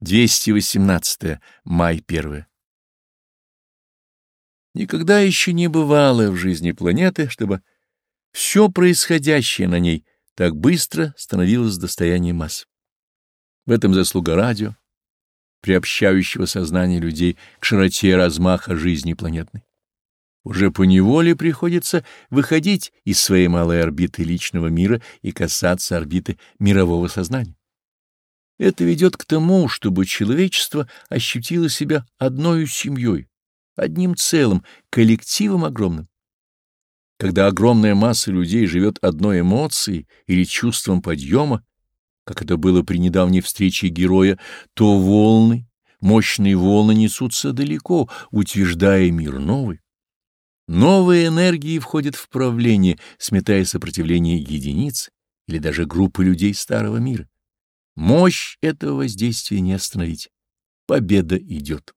218 май 1. Никогда еще не бывало в жизни планеты, чтобы все происходящее на ней так быстро становилось достоянием масс. В этом заслуга радио, приобщающего сознание людей к широте размаха жизни планетной. Уже по неволе приходится выходить из своей малой орбиты личного мира и касаться орбиты мирового сознания. Это ведет к тому, чтобы человечество ощутило себя одной семьей, одним целым, коллективом огромным. Когда огромная масса людей живет одной эмоцией или чувством подъема, как это было при недавней встрече героя, то волны, мощные волны несутся далеко, утверждая мир новый. Новые энергии входят в правление, сметая сопротивление единиц или даже группы людей старого мира. Мощь этого воздействия не остановить. Победа идет.